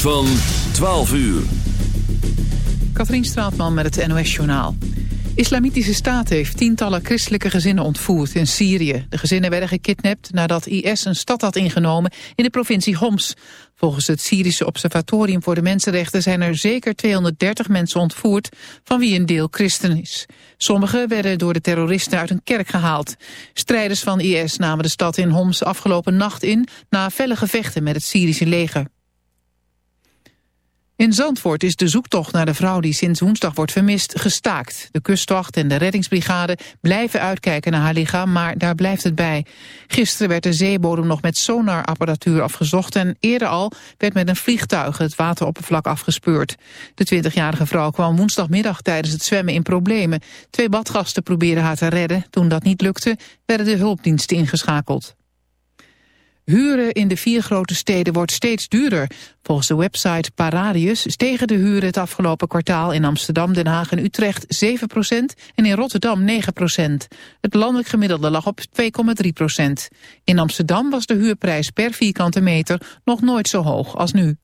Van 12 uur. Katrien Straatman met het NOS-journaal. Islamitische Staat heeft tientallen christelijke gezinnen ontvoerd in Syrië. De gezinnen werden gekidnapt nadat IS een stad had ingenomen in de provincie Homs. Volgens het Syrische Observatorium voor de Mensenrechten zijn er zeker 230 mensen ontvoerd, van wie een deel christen is. Sommigen werden door de terroristen uit een kerk gehaald. Strijders van IS namen de stad in Homs afgelopen nacht in na felle gevechten met het Syrische leger. In Zandvoort is de zoektocht naar de vrouw die sinds woensdag wordt vermist gestaakt. De kustwacht en de reddingsbrigade blijven uitkijken naar haar lichaam, maar daar blijft het bij. Gisteren werd de zeebodem nog met sonarapparatuur afgezocht en eerder al werd met een vliegtuig het wateroppervlak afgespeurd. De 20-jarige vrouw kwam woensdagmiddag tijdens het zwemmen in problemen. Twee badgasten probeerden haar te redden. Toen dat niet lukte, werden de hulpdiensten ingeschakeld. Huren in de vier grote steden wordt steeds duurder. Volgens de website Paradius stegen de huren het afgelopen kwartaal in Amsterdam, Den Haag en Utrecht 7% en in Rotterdam 9% Het landelijk gemiddelde lag op 2,3% In Amsterdam was de huurprijs per vierkante meter nog nooit zo hoog als nu.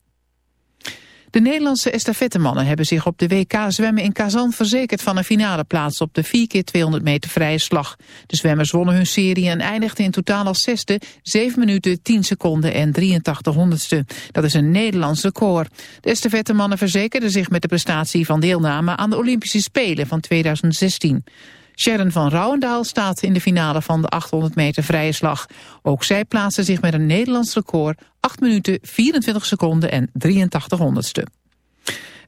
De Nederlandse estafettemannen hebben zich op de WK zwemmen in Kazan verzekerd van een finale plaats op de 4 keer 200 meter vrije slag. De zwemmers wonnen hun serie en eindigden in totaal als zesde, 7 minuten 10 seconden en 83 honderdste. Dat is een Nederlands record. De estafettemannen verzekerden zich met de prestatie van deelname aan de Olympische Spelen van 2016. Sharon van Rouwendaal staat in de finale van de 800 meter vrije slag. Ook zij plaatste zich met een Nederlands record 8 minuten 24 seconden en 83 honderdste.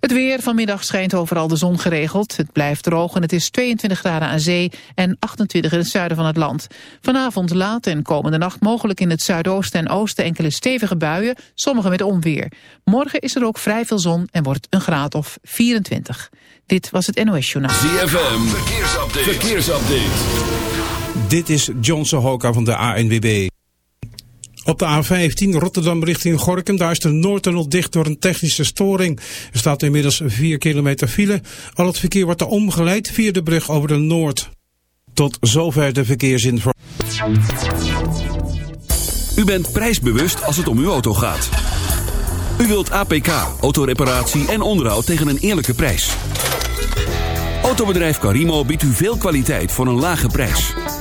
Het weer vanmiddag schijnt overal de zon geregeld. Het blijft droog en het is 22 graden aan zee en 28 in het zuiden van het land. Vanavond laat en komende nacht mogelijk in het zuidoosten en oosten enkele stevige buien, sommige met onweer. Morgen is er ook vrij veel zon en wordt een graad of 24. Dit was het NOS Journaal. ZFM, verkeersupdate. verkeersupdate. Dit is John Sohoka van de ANWB. Op de A15 Rotterdam richting Gorkum, daar is de Noordtunnel dicht door een technische storing. Er staat inmiddels 4 kilometer file. Al het verkeer wordt er omgeleid via de brug over de Noord. Tot zover de verkeersinformatie. U bent prijsbewust als het om uw auto gaat. U wilt APK, autoreparatie en onderhoud tegen een eerlijke prijs. Autobedrijf Carimo biedt u veel kwaliteit voor een lage prijs.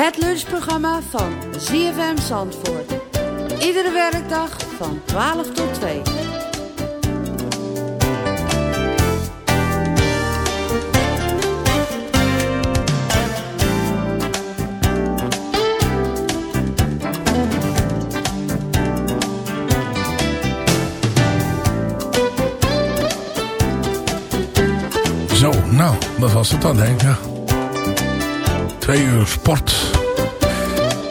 Het lunchprogramma van ZFM Zandvoort. Iedere werkdag van 12 tot 2. Zo, nou, dat was het dan, denk ik. Ja. Twee uur sport.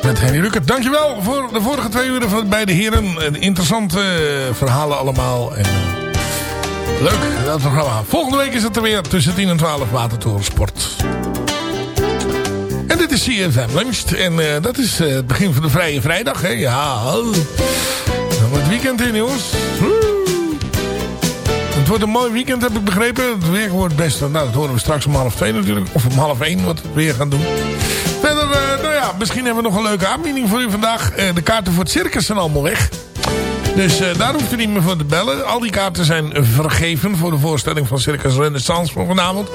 Met Henny Ruckert. Dankjewel voor de vorige twee uren van bij de heren. Interessante eh, verhalen allemaal. En, eh, leuk, dat programma. Volgende week is het er weer tussen 10 en 12 Watertoren Sport. En dit is CFM Lunch. En eh, dat is het begin van de Vrije Vrijdag. Hè? Ja, dan het weekend in, jongens. Het wordt een mooi weekend, heb ik begrepen. Het weer wordt best... Nou, dat horen we straks om half twee natuurlijk. Of om half één, wat we weer gaan doen. Verder, eh, nou ja, misschien hebben we nog een leuke aanbieding voor u vandaag. Eh, de kaarten voor het circus zijn allemaal weg. Dus eh, daar hoeft u niet meer voor te bellen. Al die kaarten zijn vergeven voor de voorstelling van Circus Renaissance van vanavond.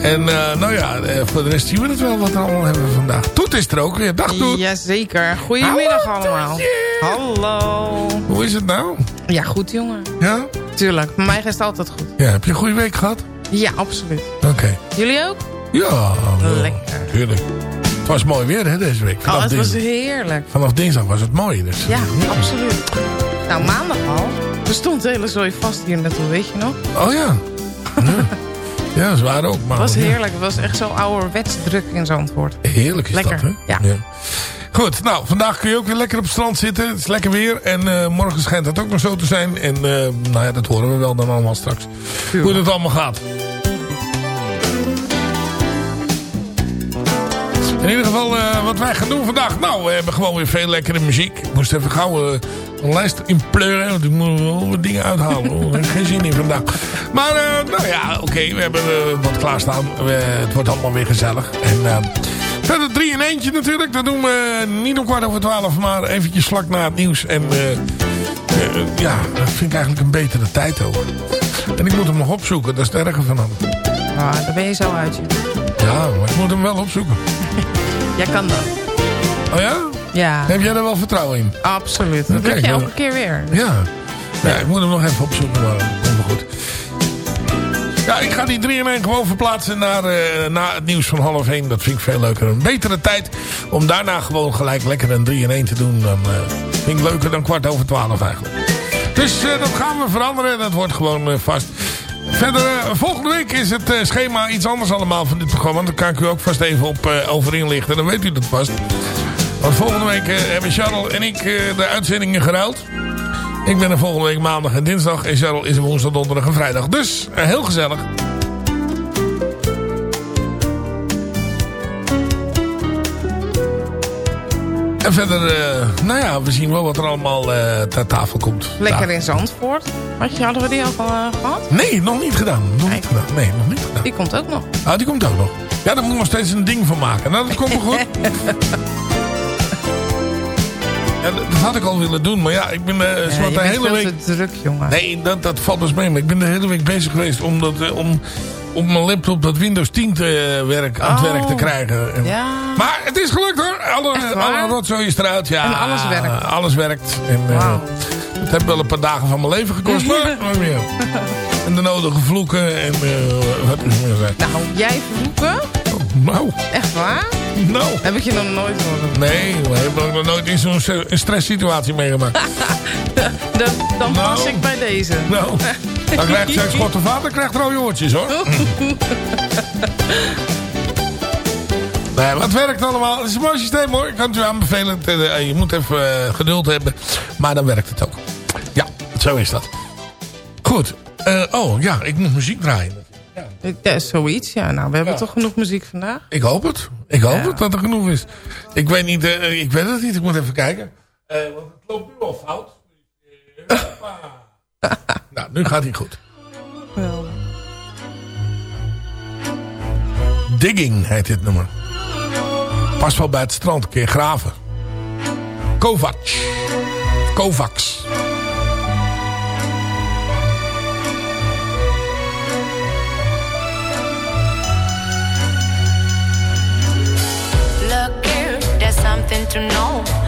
En nou ja, voor de rest zien we het wel wat we allemaal hebben vandaag. Toet is er ook weer. Dag Toet. Jazeker. Goedemiddag Hallo, allemaal. Toetje. Hallo. Hoe is het nou? Ja, goed jongen. Ja? Tuurlijk. Bij mij gaat het altijd goed. Ja, heb je een goede week gehad? Ja, absoluut. Oké. Jullie ook? Ja, Lekker. Tuurlijk. Het was mooi weer hè, deze week. Oh, het was heerlijk. vanaf dinsdag was het mooi. Dus. Ja, absoluut. Nou, maandag al. Er stond de hele zooi vast hier naartoe, weet je nog? Oh ja. ja. Ja, dat is waar ook. Maar Het was heerlijk. Het was echt zo ouderwets druk in Zandvoort. Heerlijk is Lekker, dat, hè? ja. Goed, nou, vandaag kun je ook weer lekker op het strand zitten. Het is lekker weer. En eh, morgen schijnt dat ook nog zo te zijn. En eh, nou ja, dat horen we wel dan allemaal straks. Hoe het allemaal gaat. In ieder geval, eh, wat wij gaan doen vandaag. Nou, we hebben gewoon weer veel lekkere muziek. Ik moest even gauw eh, een lijst inpleuren. Want ik moet wel wat dingen uithalen. Ik heb geen zin in vandaag. Maar, eh, nou ja, oké. we hebben wat klaarstaan. Het wordt allemaal weer gezellig. En verder drie in eentje natuurlijk. Dat doen we niet om kwart over twaalf. Maar eventjes vlak na het nieuws. En ja, dat vind ik eigenlijk een betere tijd ook. En ik moet hem nog opzoeken. Dat is het erge van hem. Ah, daar ben je zo uit. Ja, maar ik moet hem wel opzoeken. Jij kan dat. Oh ja? Ja, Heb jij er wel vertrouwen in? absoluut. Dat doe je elke keer weer. Ja. ja, ik moet hem nog even opzoeken, maar komt goed. Ja, ik ga die 3 in 1 gewoon verplaatsen naar, eh, na het nieuws van half 1. Dat vind ik veel leuker. Een betere tijd om daarna gewoon gelijk lekker een 3 in 1 te doen. Dan eh, vind ik leuker dan kwart over 12 eigenlijk. Dus eh, dat gaan we veranderen. Dat wordt gewoon vast. Verder, eh, volgende week is het eh, schema iets anders allemaal van dit programma. Daar kan ik u ook vast even op eh, over inlichten. Dan weet u dat vast. Want volgende week hebben Charles en ik de uitzendingen geruild. Ik ben er volgende week maandag en dinsdag. En Charles is er woensdag, donderdag en vrijdag. Dus heel gezellig. En verder, eh, nou ja, we zien wel wat er allemaal eh ter tafel komt. Lekker in Zandvoort. Had je, hadden we die al eh, gehad? Nee, nog niet gedaan. Nog niet gedaan. Nee, nog niet gedaan. Die komt ook nog. Ah, die komt ook nog. Ja, daar moet ik nog steeds een ding van maken. Nou, dat komt wel goed. ja, dat had ik al willen doen. Maar ja, ik ben Ja, de hele week... druk, jongen. Nee, dat, dat valt dus mee. Maar ik ben de hele week bezig geweest om, dat, eh, om op mijn laptop dat Windows 10 te, eh, werk, aan het Oh. werk te krijgen. En- Ja. Maar het is gelukt hoor. Alle, rotzooi is eruit. Ja, En alles werkt. Alles werkt. En, eh, Wauw. het heeft wel een paar dagen van mijn leven gekost. maar meer. En de nodige vloeken. En eh, wat is meer zijn. Nou, jij vloeken? Nou, Echt waar? nou. Heb ik je nog nooit horen. Nee, we hebben nog nooit in zo'n stresssituatie meegemaakt. Dan, dan Nou. pas ik bij deze. nou, dan krijgt zijn schot de vader krijgt rode oortjes hoor. Nee, maar het werkt allemaal. Het is een mooi systeem hoor. Ik kan het u aanbevelen. Het, eh, Je moet even eh, geduld hebben. Maar dan werkt het ook. Ja, zo is dat. Goed. Eh, oh ja, ik moet muziek draaien. Ja, zoiets, ja. Nou, we hebben Ja. toch genoeg muziek vandaag? Ik hoop het. Ik hoop Ja. het dat er genoeg is. Ik weet niet, eh, ik weet het niet. Ik moet even kijken. Eh, want het loopt nu al fout. Eh, hoppa. nou, nu gaat hij goed. Geweldig. Digging heet dit nummer. Pas wel bij het strand, een keer graven. Kovac. Kovacs. Look here, there's something to know.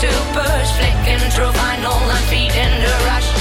to flicking through vinyl and feeding the rush.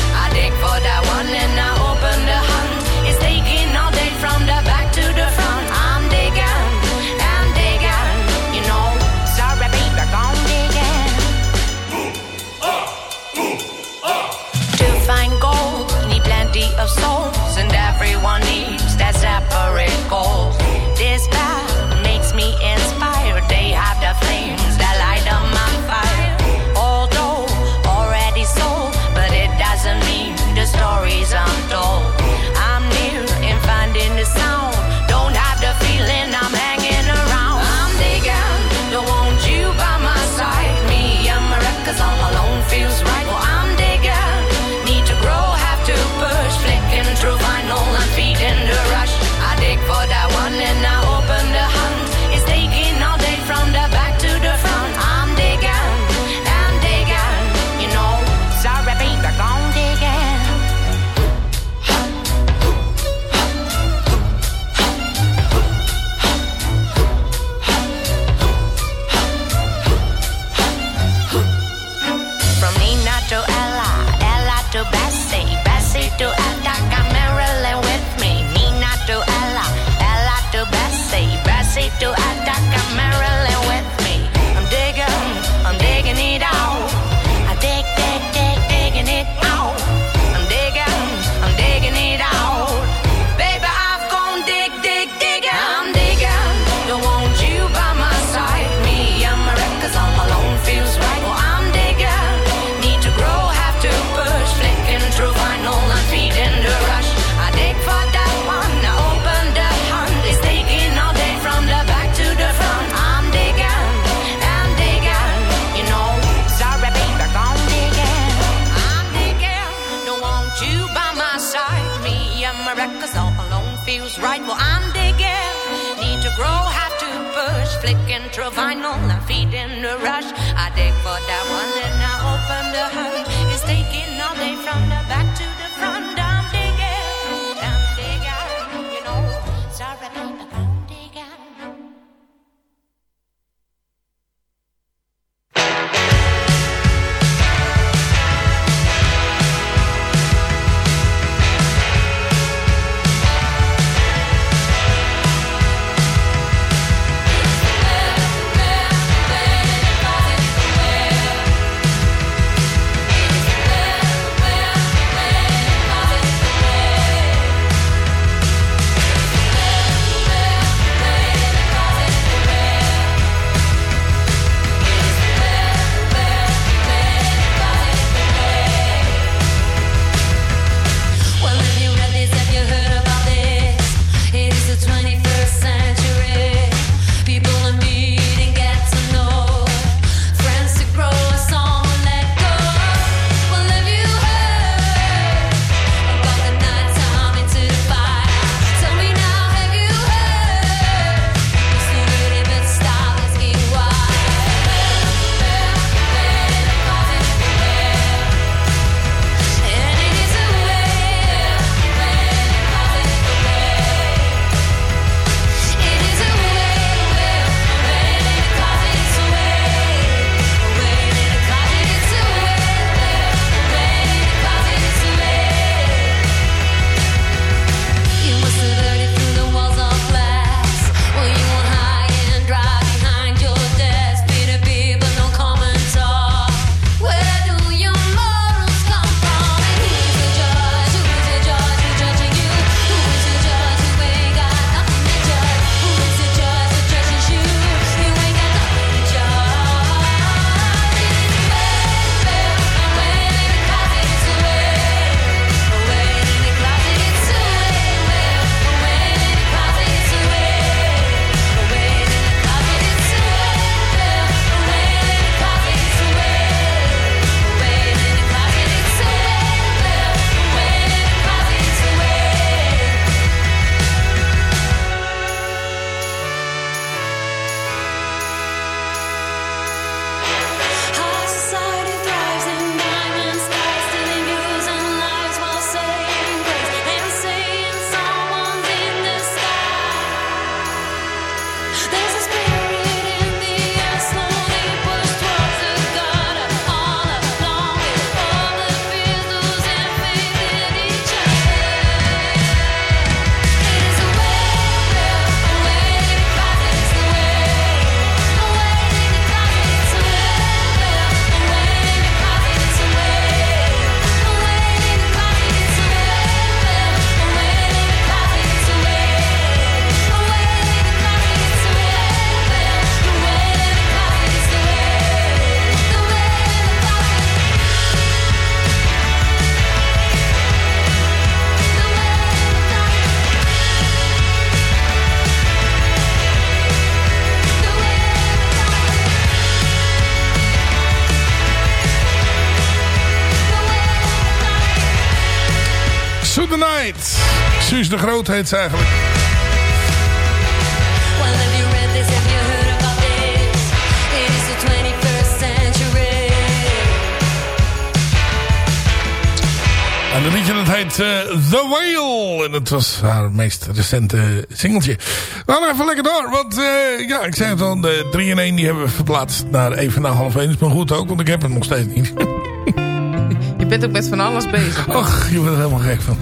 21st century. En dat liedje dat heet eh, The Whale. En het was haar meest recente singeltje. We gaan even lekker door. Want eh, ja, ik zei het al. De 3 in 1 die hebben we verplaatst naar even na half 1. Dat is maar goed ook. Want ik heb het nog steeds niet. Je bent ook met van alles bezig. Och, je bent er helemaal gek van.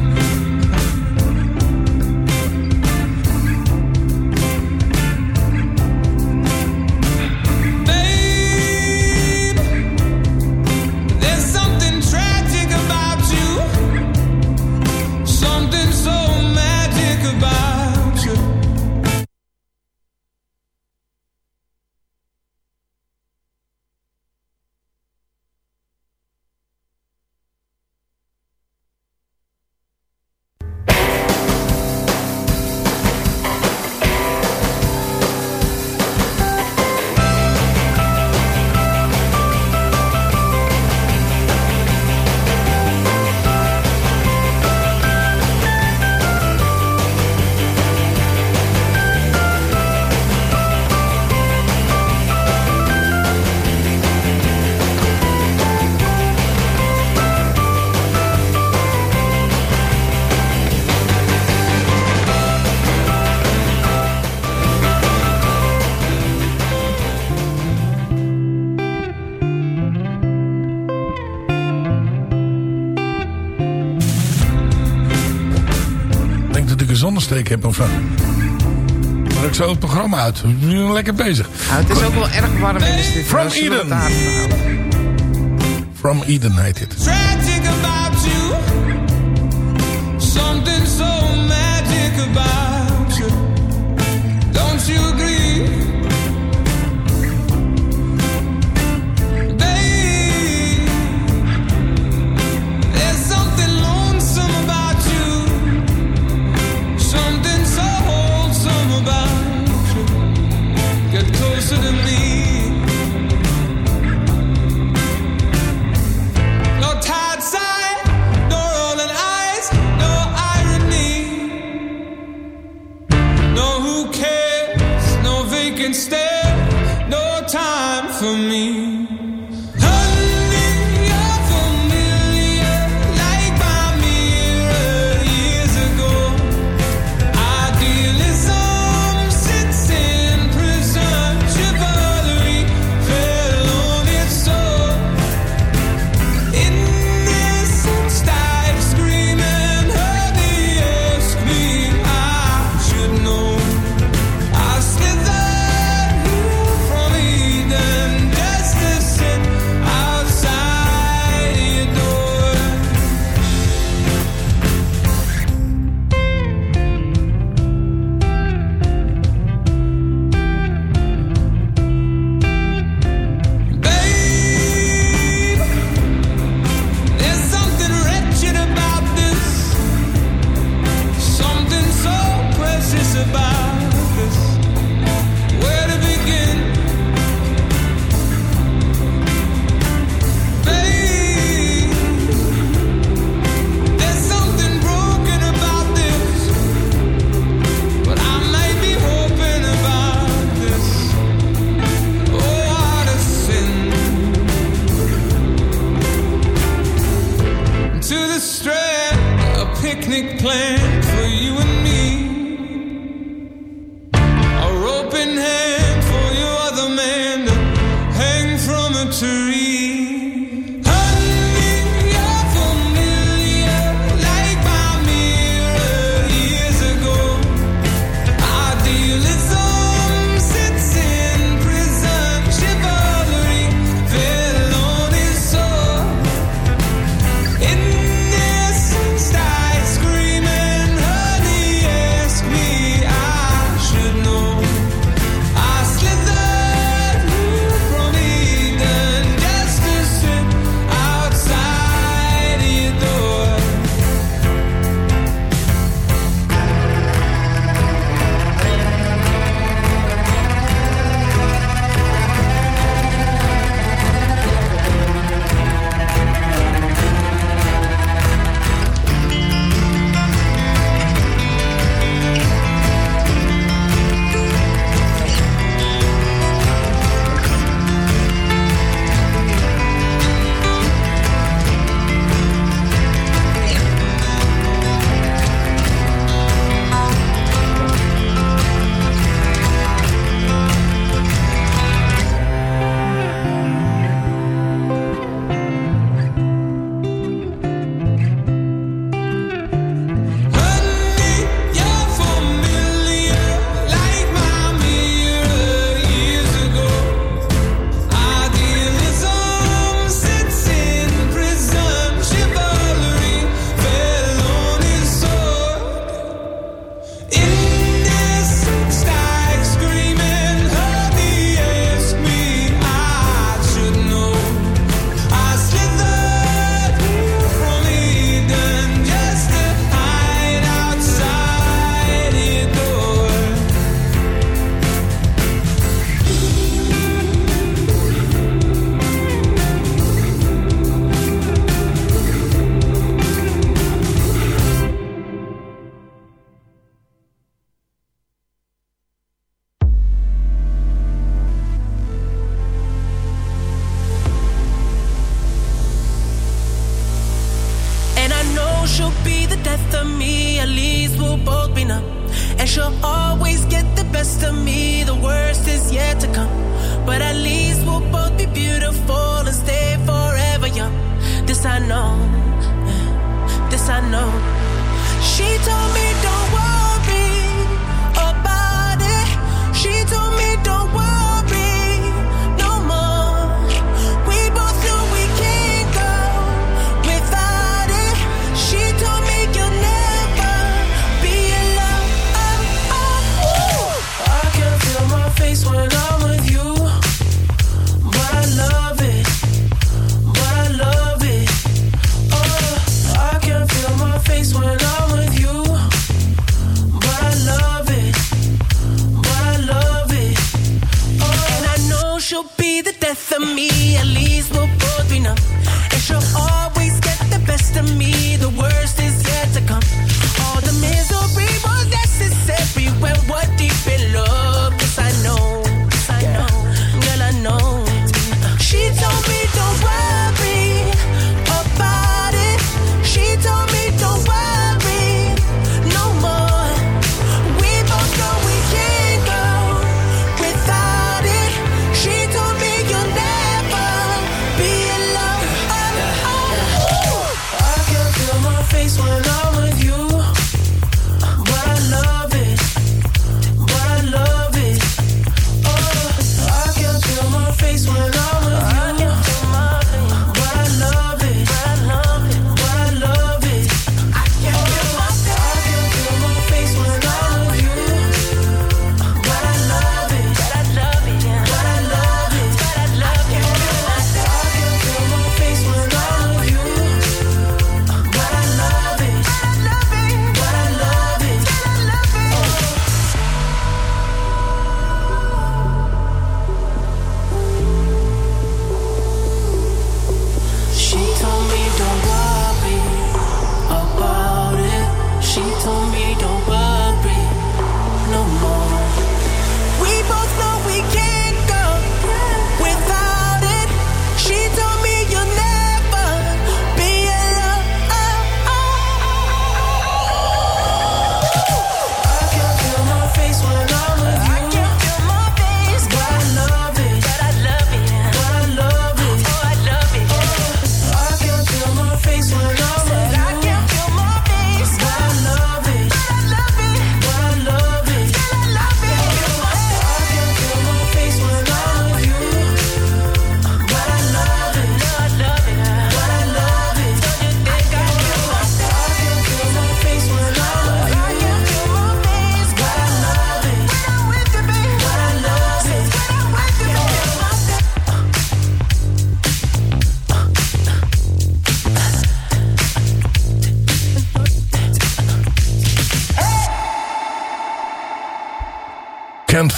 Ik heb of zo. Maar ik zo het programma uit. We zijn lekker bezig. Ah, het is ook wel erg warm in de studio. From Eden. From Eden heet dit. Tragic about you. Something so magic about you. beautiful and stay forever young. This I know. This I know. She told me. to me.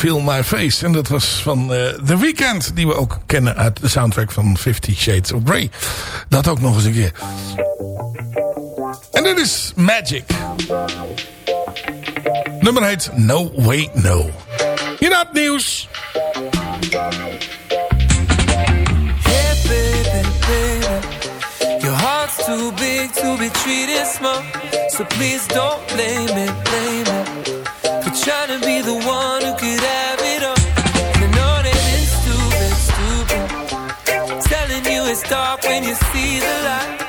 Feel My Face. En dat was van uh, The Weeknd, die we ook kennen uit de soundtrack van Fifty Shades of Grey. Dat ook nog eens een keer. En dit is Magic. Nummer heet No Way No. Hier na het nieuws. Hey baby, baby. Your heart's too big to be treated small. So please don't blame it, blame it. For trying to be the one who could stop when you see the light.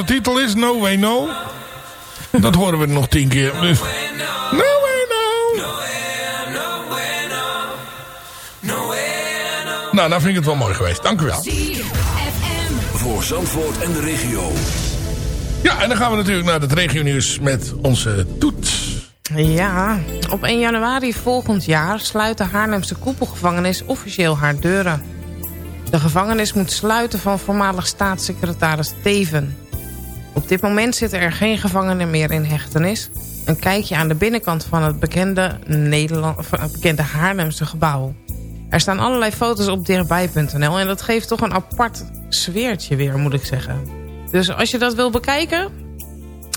de titel is. No Way No. Dat horen we nog tien keer. Dus. No Way No. Nou, dan vind ik het wel mooi geweest. Dank u wel. Voor Zandvoort en de regio. Ja, en dan gaan we natuurlijk naar het regionieuws met onze Toet. Ja, op 1 januari volgend jaar sluit de Haarlemse koepelgevangenis officieel haar deuren. De gevangenis moet sluiten van voormalig staatssecretaris Teven. Op dit moment zitten er geen gevangenen meer in hechtenis. Een kijkje aan de binnenkant van het bekende, Nederland, bekende Haarlemse gebouw. Er staan allerlei foto's op dichtbij.nl en dat geeft toch een apart sfeertje weer, moet ik zeggen. Dus als je dat wil bekijken,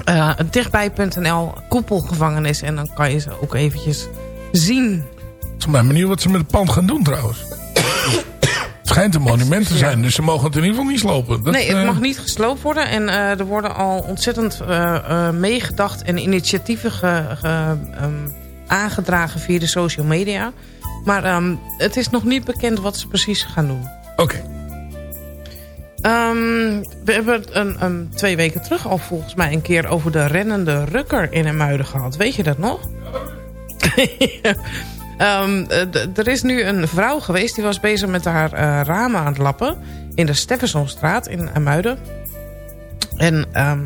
eh, dichtbij.nl, koepelgevangenis. En dan kan je ze ook eventjes zien. Ik ben benieuwd wat ze met het pand gaan doen trouwens. Schijnt een monument te zijn, dus ze mogen het in ieder geval niet slopen. Dat, nee, het eh, mag niet gesloopt worden. En eh, er worden al ontzettend eh, meegedacht en initiatieven ge- ge- ehm, aangedragen via de social media. Maar ehm, het is nog niet bekend wat ze precies gaan doen. Oké. Ehm, we hebben een, een, twee weken terug al volgens mij een keer over de rennende rukker in Emuiden gehad. Weet je dat nog? Ehm, eh, d- er is nu een vrouw geweest die was bezig met haar eh, ramen aan het lappen. In de Steffensonstraat in Emuiden. En ehm,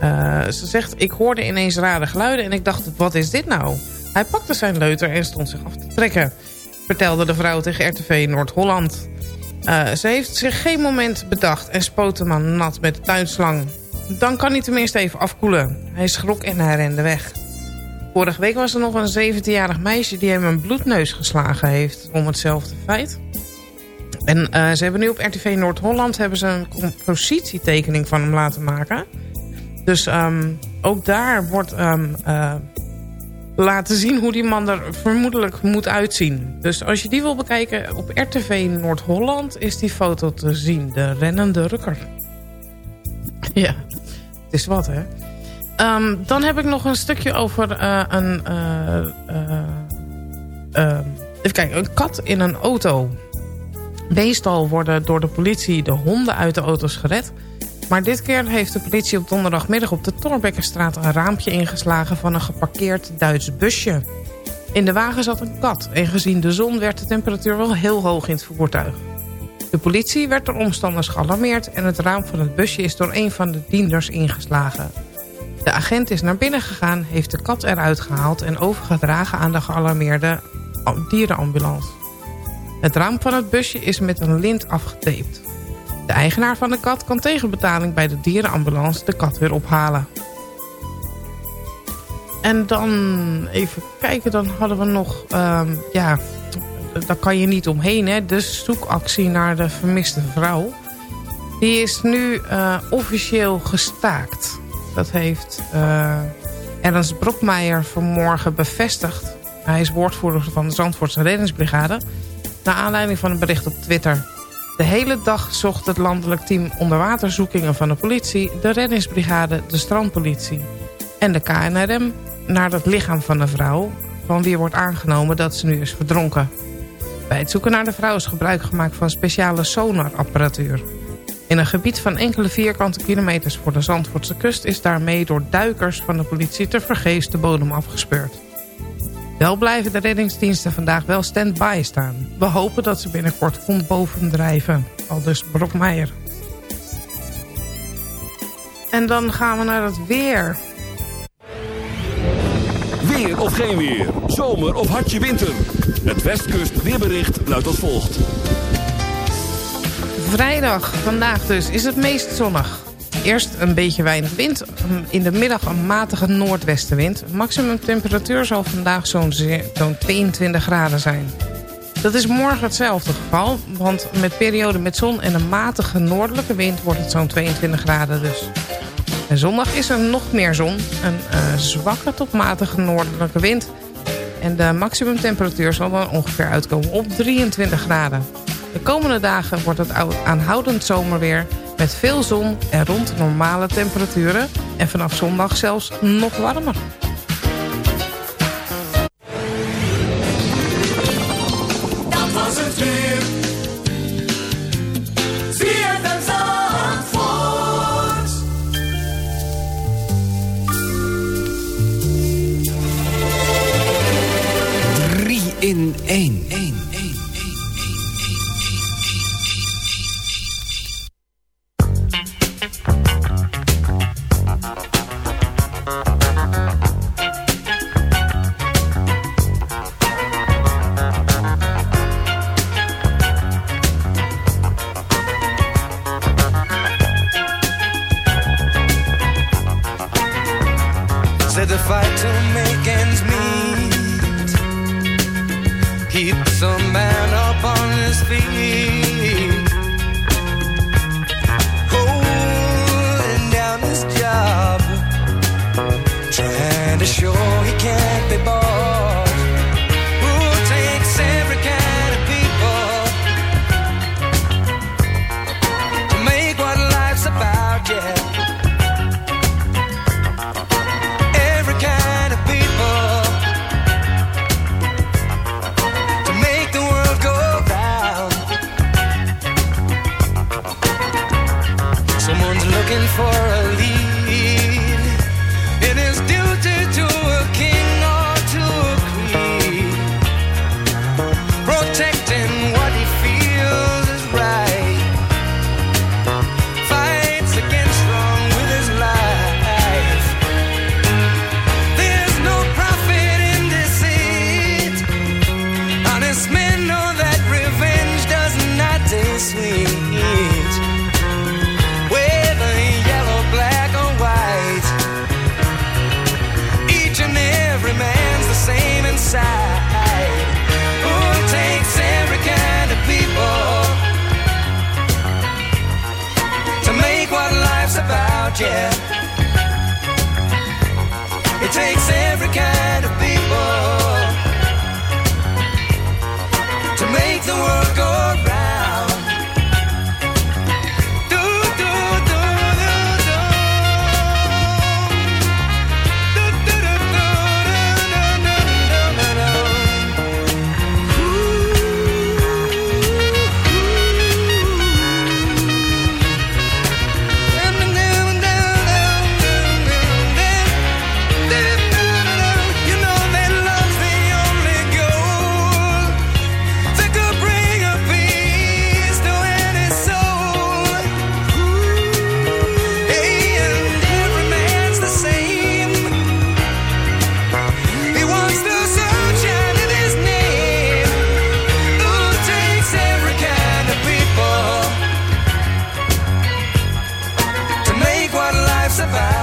eh, ze zegt, ik hoorde ineens rare geluiden en ik dacht, wat is dit nou? Hij pakte zijn leuter en stond zich af te trekken. Vertelde de vrouw tegen RTV Noord-Holland. Eh, ze heeft zich geen moment bedacht en spoot de man nat met de tuinslang. Dan kan hij tenminste even afkoelen. Hij schrok en hij rende weg. Vorige week was er nog een 17-jarig meisje die hem een bloedneus geslagen heeft om hetzelfde feit. En eh, ze hebben nu op RTV Noord-Holland hebben ze een compositietekening van hem laten maken. Dus ehm, ook daar wordt ehm, eh, laten zien hoe die man er vermoedelijk moet uitzien. Dus als je die wil bekijken op RTV Noord-Holland is die foto te zien. De rennende rukker. Ja, het is wat hè. Ehm, dan heb ik nog een stukje over eh, een... eh, eh, ehm, even kijken, een kat in een auto. Meestal worden door de politie de honden uit de auto's gered. Maar dit keer heeft de politie op donderdagmiddag op de Torbekkenstraat... een raampje ingeslagen van een geparkeerd Duits busje. In de wagen zat een kat en gezien de zon werd de temperatuur wel heel hoog in het voertuig. De politie werd door omstanders gealarmeerd... en het raam van het busje is door een van de dienders ingeslagen. De agent is naar binnen gegaan, heeft de kat eruit gehaald... en overgedragen aan de gealarmeerde dierenambulance. Het raam van het busje is met een lint afgetaped. De eigenaar van de kat kan tegen betaling bij de dierenambulance de kat weer ophalen. En dan, even kijken, dan hadden we nog... ehm, ja, daar kan je niet omheen, hè. De zoekactie naar de vermiste vrouw. Die is nu eh, officieel gestaakt. Dat heeft eh, Ernst Brokmeijer vanmorgen bevestigd. Hij is woordvoerder van de Zandvoortse reddingsbrigade. Naar aanleiding van een bericht op Twitter. De hele dag zocht het landelijk team onderwaterzoekingen van de politie... de reddingsbrigade, de strandpolitie en de KNRM... naar het lichaam van de vrouw... van wie wordt aangenomen dat ze nu is verdronken. Bij het zoeken naar de vrouw is gebruik gemaakt van speciale sonarapparatuur. In een gebied van enkele vierkante kilometers voor de Zandvoortse kust... is daarmee door duikers van de politie te vergeefs de bodem afgespeurd. Wel blijven de reddingsdiensten vandaag wel stand-by staan. We hopen dat ze binnenkort komt bovendrijven. Aldus Brokmeijer. En dan gaan we naar het weer. Weer of geen weer. Zomer of hartje winter. Het Westkust weerbericht luidt als volgt. Vrijdag, vandaag dus, is het meest zonnig. Eerst een beetje weinig wind. In de middag een matige noordwestenwind. Maximum temperatuur zal vandaag zo'n zo'n 22 graden zijn. Dat is morgen hetzelfde geval. Want met perioden met zon en een matige noordelijke wind wordt het zo'n 22 graden dus. En zondag is er nog meer zon. Een uh, zwakke tot matige noordelijke wind. En de maximumtemperatuur zal dan ongeveer uitkomen op 23 graden. De komende dagen wordt het aanhoudend zomerweer met veel zon en rond normale temperaturen. En vanaf zondag zelfs nog warmer.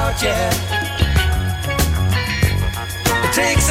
out yet. It takes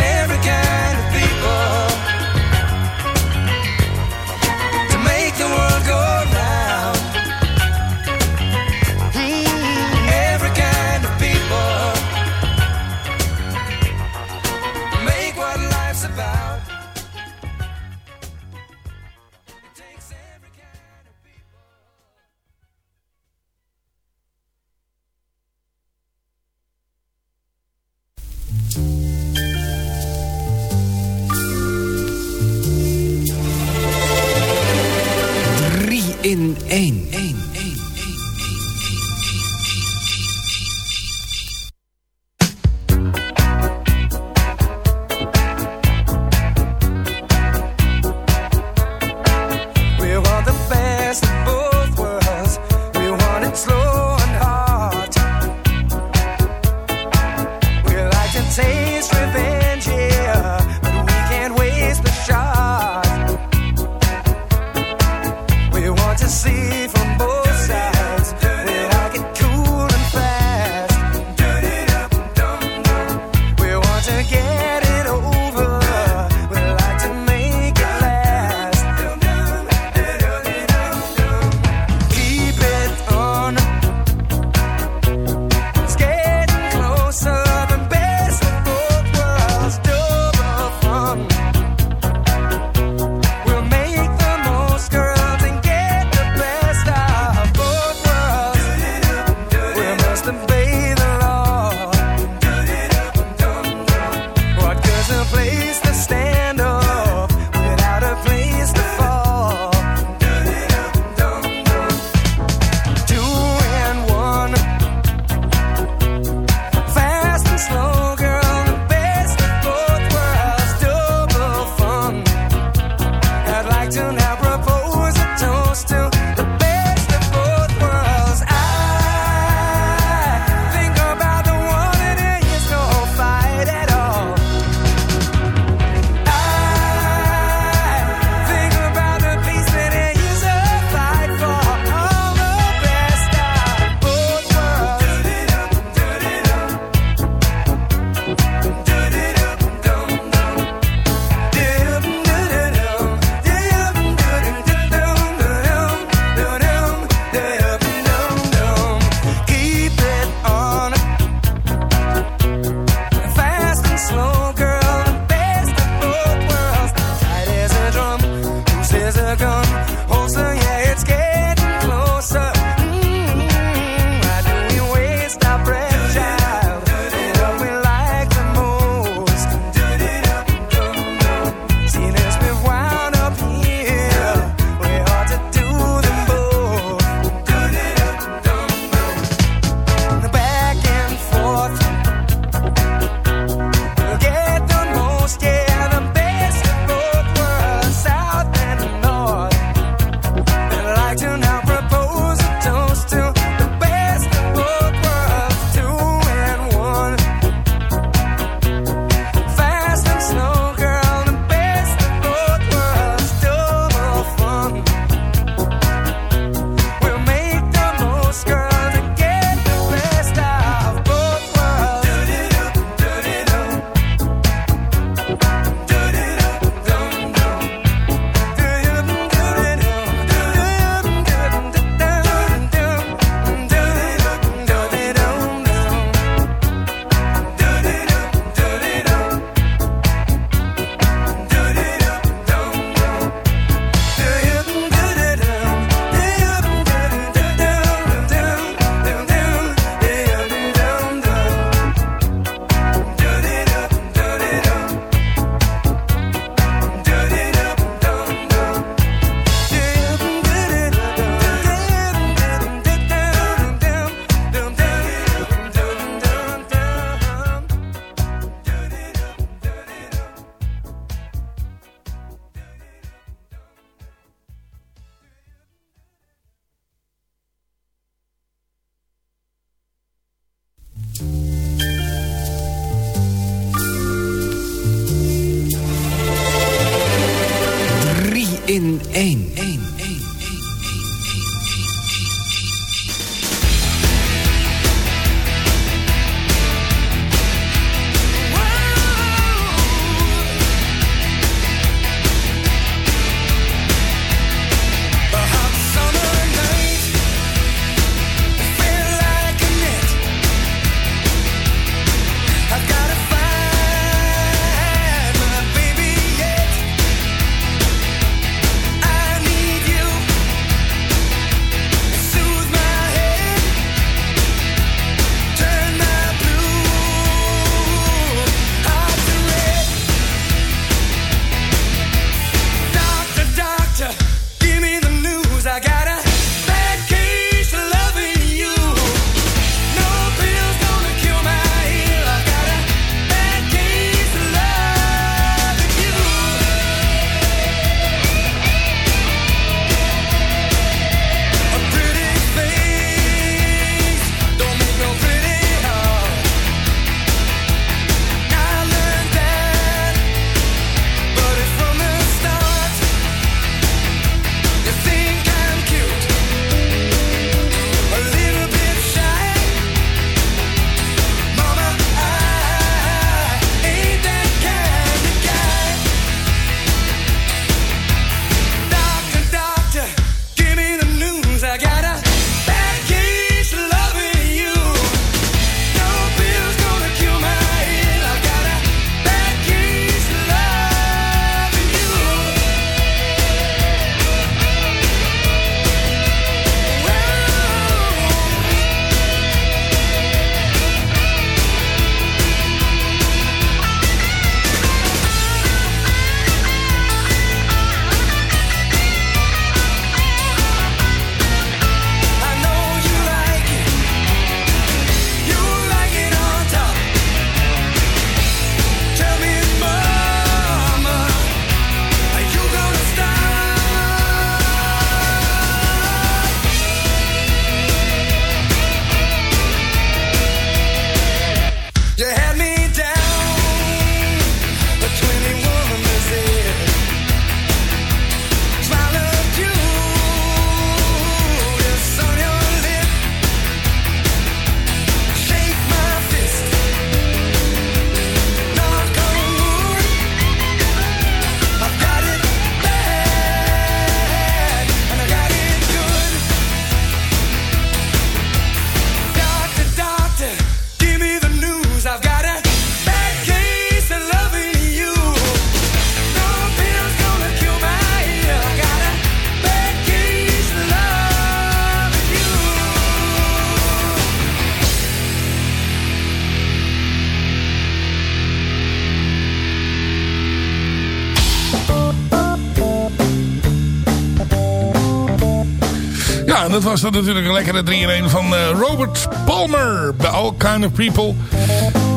dat was dan natuurlijk een lekkere 3-in-1 van eh, Robert Palmer. Bij All Kind of People.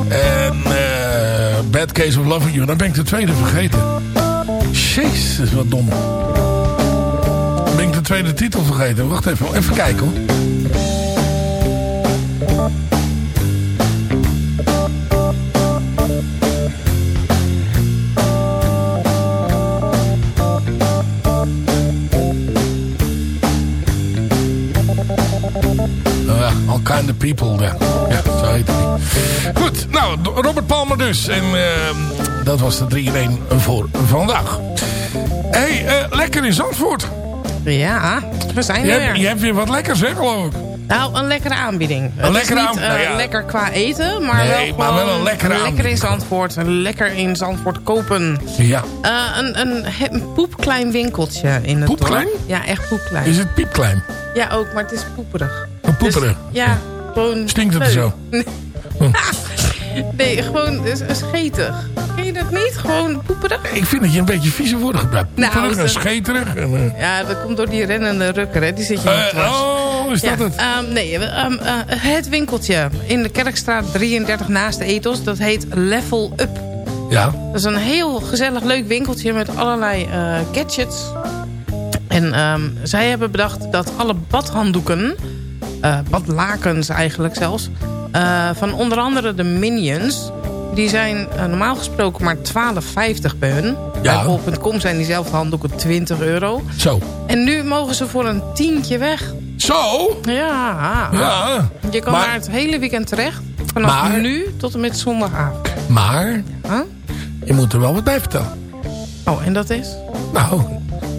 En eh, Bad Case of Loving You. Dan ben ik de tweede vergeten. Jezus, wat dom. Dan ben ik de tweede titel vergeten. Wacht even, even kijken hoor. People. Ja, ja zo heet hij. Goed, nou, Robert Palmer dus. En ehm, dat was de 3 in 1 voor vandaag. hey, eh, lekker in Zandvoort. Ja, we zijn Je er hebt, je hebt weer wat lekkers, hè, geloof ik. Nou, een lekkere aanbieding. Het lekkere aanbieding, eh, nou ja. lekker qua eten, maar, Nee, wel, maar wel een lekkere Lekker in. Zandvoort. Lekker in Zandvoort kopen. Ja. Eh, een, een, een poepklein winkeltje in het Poepklein? dorp. Ja, echt poepklein. Is het piepklein? Ja, ook, maar het is poeperig. Een poeperig? Dus, ja, gewoon... Stinkt het zo? nee, gewoon is, is schetig. Ken je dat niet? Gewoon poeperig? Ik vind dat je een beetje vieze woorden gebruikt. Nou, Poeperig en dat- scheterig. En, eh, Ja, dat komt door die rennende rukker, hè. Die zit je niet Eh, dwars. oh, is dat het? ehm, nee, ehm, eh, het winkeltje in de Kerkstraat 33 naast de Ethos. Dat heet Level Up. ja. Dat is een heel gezellig leuk winkeltje met allerlei gadgets. En ehm, zij hebben bedacht dat alle badhanddoeken... eh, badlakens eigenlijk zelfs... eh, van onder andere de Minions... die zijn eh, normaal gesproken maar 12,50 bij hun. Ja. Bij bol.com zijn diezelfde handdoeken 20 euro. Zo. En nu mogen ze voor een tientje weg. Zo? Ja. Ja. Je kan Maar- daar het hele weekend terecht. Vanaf Maar- nu tot en met zondagavond. Maar, Huh? je moet er wel wat bij vertellen. Oh, en dat is? Nou,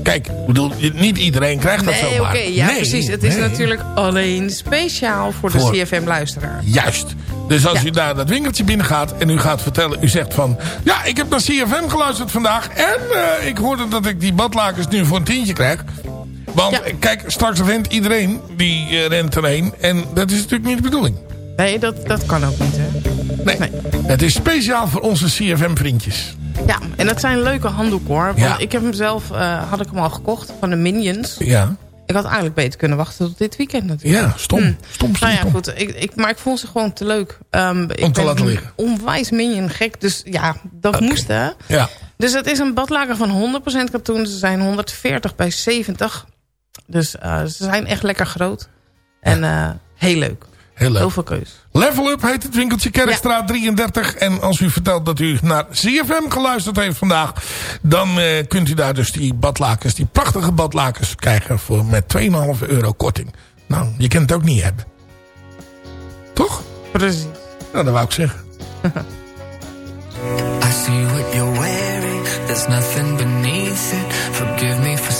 kijk, ik bedoel, niet iedereen krijgt dat Nee, oké. zomaar. ja, Nee, precies. Het is nee. natuurlijk alleen speciaal voor de CFM-luisteraar. Juist. Dus als Ja. u naar dat winkeltje binnen gaat en u gaat vertellen... U zegt van, ja, ik heb naar CFM geluisterd vandaag... en eh, ik hoorde dat ik die badlakens nu voor een tientje krijg. Want Ja. kijk, straks rent iedereen die eh, rent erheen. En dat is natuurlijk niet de bedoeling. Nee, dat, dat kan ook niet, hè? Nee. Nee. Het is speciaal voor onze CFM-vriendjes. Ja, en dat zijn leuke handdoeken, hoor. Want Ja. ik heb hem zelf, eh, had ik hem al gekocht van de Minions. Ja, Ik had eigenlijk beter kunnen wachten tot dit weekend natuurlijk. ja stom. Hm. Stom, stom, Nou ja, goed. Ik, ik, maar ik vond ze gewoon te leuk. Ehm, ik te laten liggen. onwijs minion gek. Dus ja, dat moest hè. Ja. Dus het is een badlaken van 100% katoen. Ze zijn 140 bij 70. Dus eh, ze zijn echt lekker groot. En eh, heel leuk. Heel leuk. Heel veel keus. Level Up heet het winkeltje Kerkstraat 33. En als u vertelt dat u naar CFM geluisterd heeft vandaag... dan eh, kunt u daar dus die badlakens, die prachtige badlakens krijgen... Voor, met 2,5 euro korting. Nou, je kunt het ook niet hebben. Toch? Precies. Nou, dat wou ik zeggen. I see what you're wearing. There's nothing beneath it. Forgive me for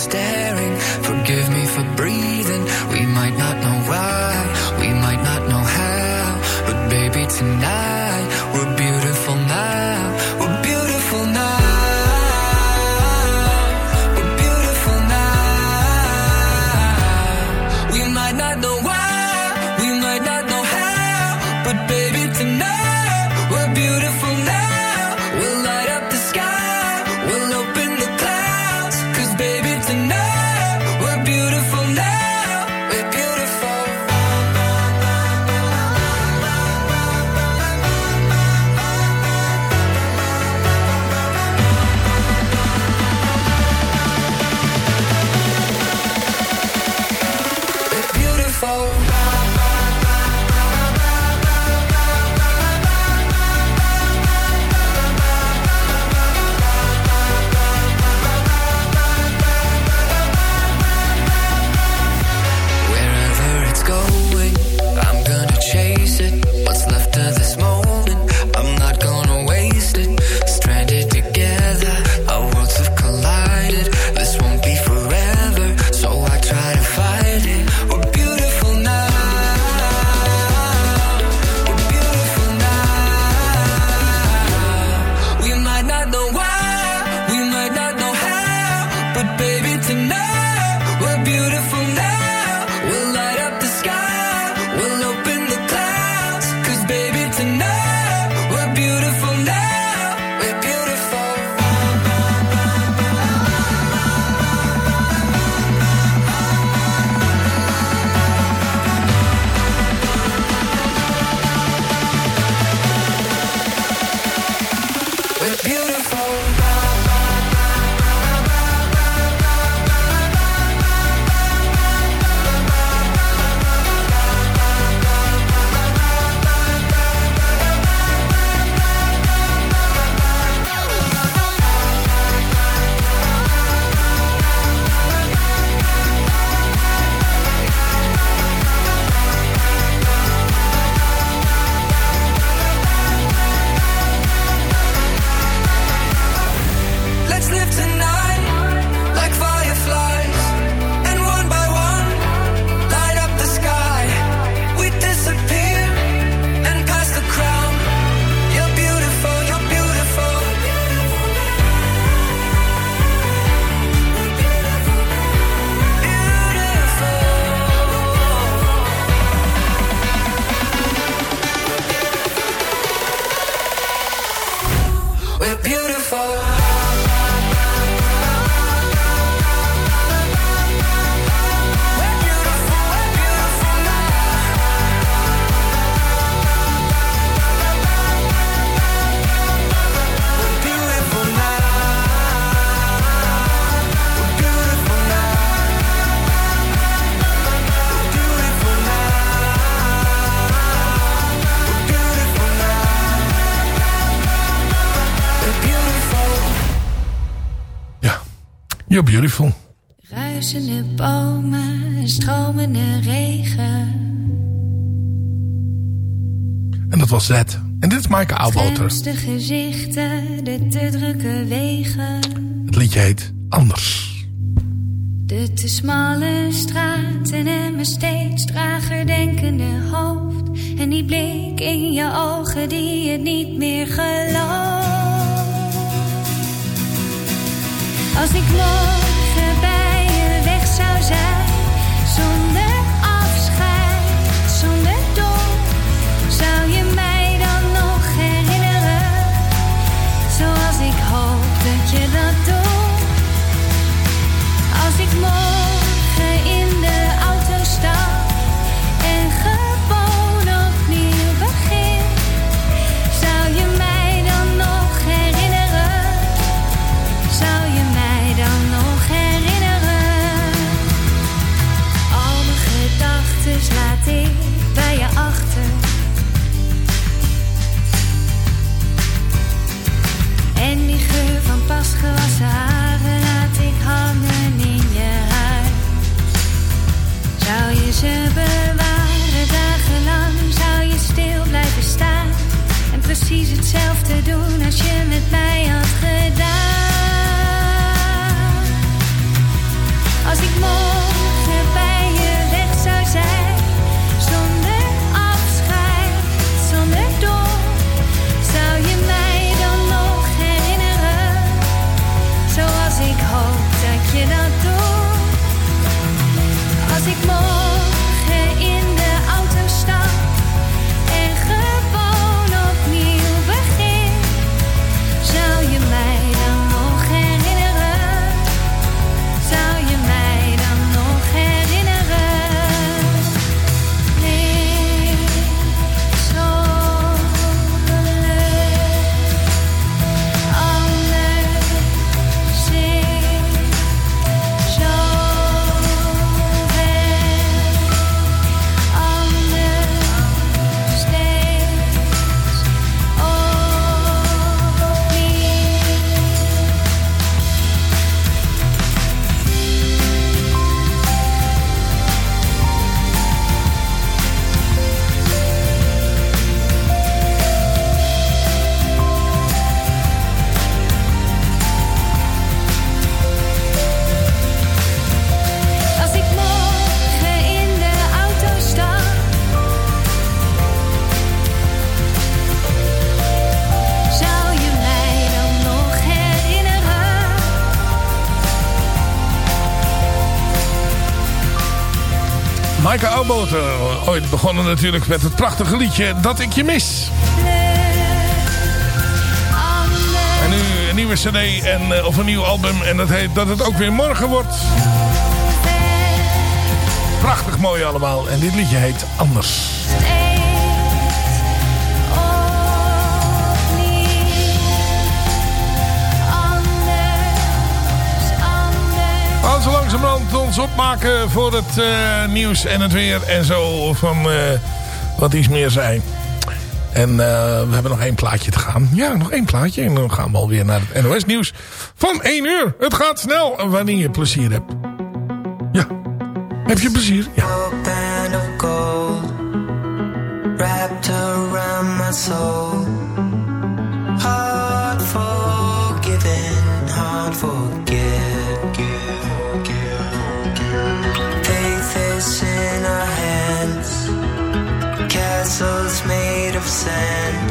You're beautiful. Ruisende bomen, stromende regen. En dat was Zet. En dit is Maaike Oudboter. Scherpste gezichten, de te drukke wegen. Het liedje heet Anders. De te smalle straten en mijn steeds trager denkende hoofd. En die blik in je ogen die het niet meer gelooft. Als ik morgen bij je weg zou zijn, precies hetzelfde doen als je met mij had gedaan. Als ik morgen Ooit begonnen natuurlijk met het prachtige liedje Dat ik je mis. En nu een nieuwe cd en, eh, of een nieuw album. En dat heet Dat het ook weer morgen wordt. Prachtig mooi allemaal. En dit liedje heet Anders. Ons opmaken voor het eh, nieuws en het weer en zo van eh, wat iets meer zijn. En eh, we hebben nog één plaatje te gaan. Ja, nog één plaatje. En dan gaan we alweer naar het NOS nieuws van 1 uur. Het gaat snel wanneer je plezier hebt. Ja. Heb je plezier? Ja. Sand.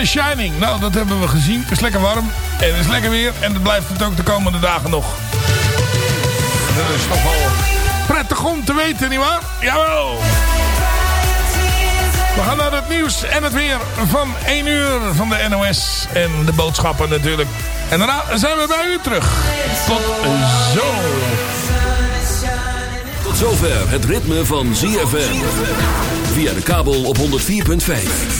The shining. Nou, dat hebben we gezien. Het is lekker warm. En het is lekker weer. En dat blijft het ook de komende dagen nog. Dat is toch wel prettig om te weten, nietwaar? Jawel! We gaan naar het nieuws en het weer van 1 uur van de NOS. En de boodschappen natuurlijk. En daarna zijn we bij u terug. Tot zo. Tot zover het ritme van ZFM. Via de kabel op 104.5.